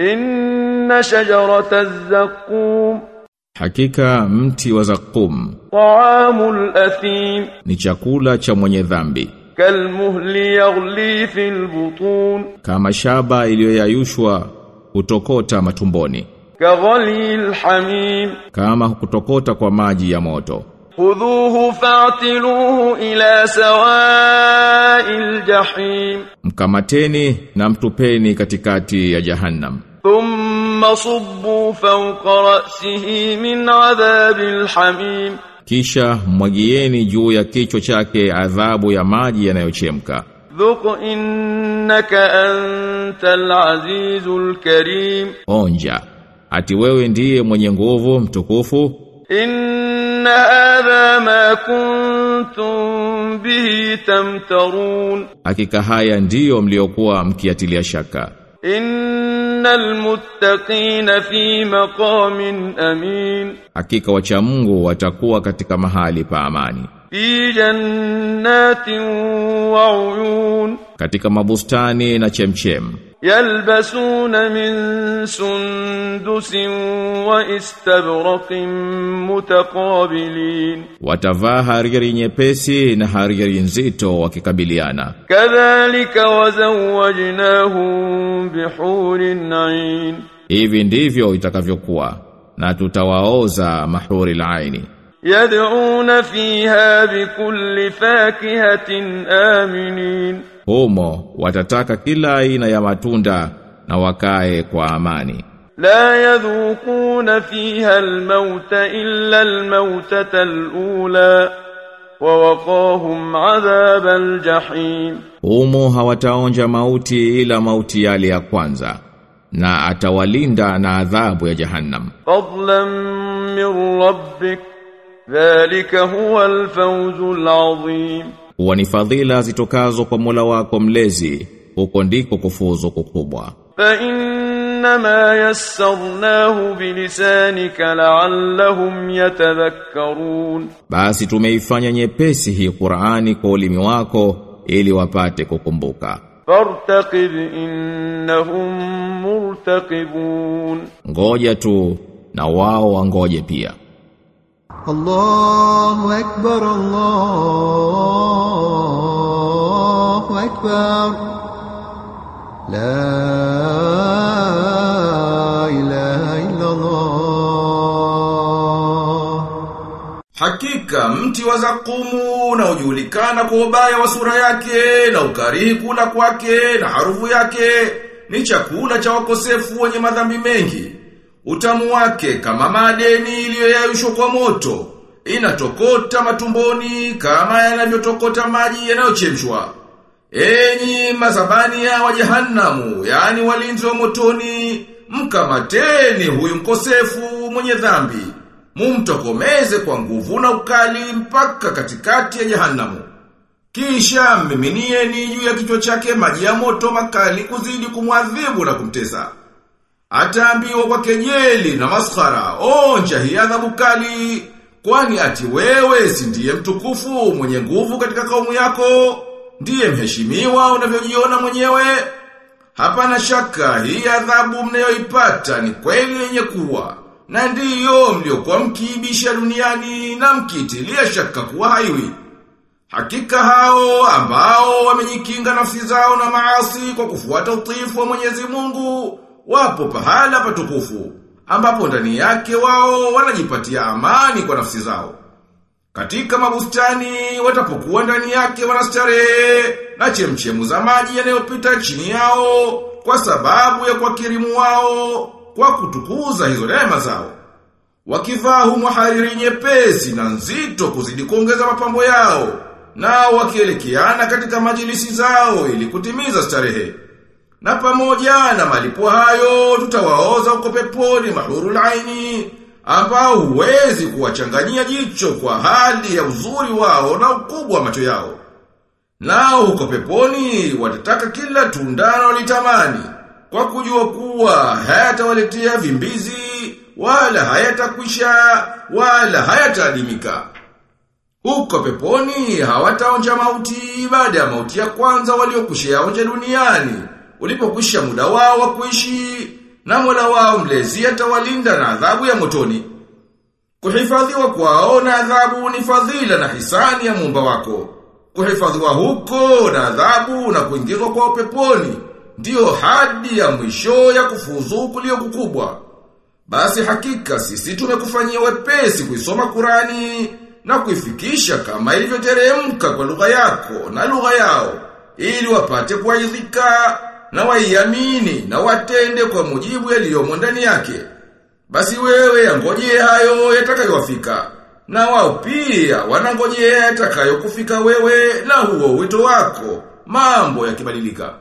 Inna shajarata zakum Hakika mti wa zakum Taamul athim. Ni chakula cha mwenye dhambi. Kalmuhli yaghli fil butun. Kama shaba iliyoyayushwa hutokota matumboni. Kaghalil hamim Kama hukutokota kwa maji ya moto. Hudhuhu fa'tiluhu ila sawa'il jahim. Mkamateni na mtupeni katikati ya jahannam thumma subbu fawqa ra'sihi min adhabil hamim kisha mwagieni juu ya kichwa chake adhabu ya maji yanayochemka. Dhuq innaka antal azizul karim. Onja ati wewe ndiye mwenye nguvu mtukufu. Inna hadha ma kuntum bihi tamtarun. Hakika haya ndiyo mliokuwa mkiatilia shaka. Inna إن المتقين في مقام أمين hakika wacha Mungu watakuwa katika mahali pa amani في جنات وعيون katika mabustani na chemchem يلبسون من سندس واستبرق متقابلين watavaa hariri nyepesi na hariri nzito wakikabiliana كذلك وزوجناهم بحور عين hivi ndivyo itakavyokuwa na tutawaoza mahuri laini يدعون فيها بكل فاكهة آمنين humo watataka kila aina ya matunda na wakae kwa amani. La yadhukuna fiha almauta illa almauta alula wa waqahum adhab aljahim. Humo hawataonja mauti ila mauti yale ya kwanza na atawalinda na adhabu ya jahannam. Fadlan min rabbik dhalika huwa alfawzul azim kuwa ni fadhila zitokazo kwa Mola wako mlezi huko ndiko kufuzu kukubwa. Fa innama yassarnahu bilisanika la'allahum yatadhakkarun. Basi tumeifanya nyepesi hii Qur'ani kwa ulimi wako ili wapate kukumbuka. Fartaqib innahum murtaqibun. Ngoja tu na wao wangoje pia. الله أكبر الله أكبر لا إله إلا الله Hakika mti wa zakumu unaojulikana kwa ubaya wa sura yake na ukarihi kula kwake na harufu yake ni chakula cha wakosefu wenye madhambi mengi. Utamu wake kama madeni iliyoyayushwa kwa moto inatokota matumboni kama yanavyotokota maji yanayochemshwa. Enyi mazabani ya wa jehanamu, yani walinzi wa motoni, mkamateni huyu mkosefu mwenye dhambi. Mumtokomeze kwa nguvu na ukali mpaka katikati ya jehanamu. Kisha mmiminieni juu ya kichwa chake maji ya moto makali kuzidi kumwadhibu na kumtesa. Ataambiwa kwa kejeli na maskhara, onja hii adhabu kali, kwani ati wewe si ndiye mtukufu mwenye nguvu katika kaumu yako, ndiye mheshimiwa unavyojiona mwenyewe. Hapana shaka hii adhabu mnayoipata ni kweli yenye kuwa, na ndiyo mliokuwa mkiibisha duniani na mkiitilia shaka kuwa haiwi. Hakika hao ambao wamejikinga nafsi zao na maasi kwa kufuata utiifu wa Mwenyezi Mungu wapo pahala patukufu ambapo ndani yake wao wanajipatia amani kwa nafsi zao. Katika mabustani watapokuwa ndani yake wanastarehe na chemchemu za maji yanayopita chini yao kwa sababu ya kwa kirimu wao kwa kutukuza hizo neema zao. Wakivaa humo hariri nyepesi na nzito kuzidi kuongeza mapambo yao nao wakielekeana katika majilisi zao ili kutimiza starehe. Na pamoja na malipo hayo tutawaoza huko peponi mahurul aini ambao huwezi kuwachanganyia jicho kwa hali ya uzuri wao na ukubwa wa macho yao. Nao huko peponi watataka kila tundano litamani kwa kujua kuwa hayatawaletea vimbizi wala hayatakwisha wala hayataadimika. Huko peponi hawataonja mauti baada ya mauti ya kwanza waliokushaonja duniani ulipokwisha muda wao wa kuishi na Mola wao mlezi atawalinda na adhabu ya motoni. Kuhifadhiwa kwao na adhabu ni fadhila na hisani ya muumba wako. Kuhifadhiwa huko na adhabu na kuingizwa kwa peponi ndiyo hadi ya mwisho ya kufuzu kulio kukubwa. Basi hakika sisi tumekufanyia wepesi kuisoma Kurani na kuifikisha kama ilivyoteremka kwa lugha yako na lugha yao ili wapate kuaidhika na waiamini na watende kwa mujibu yaliyomo ndani yake. Basi wewe yangojee hayo yatakayowafika na wao pia wanangojea yatakayokufika wewe na huo wito wako mambo yakibadilika.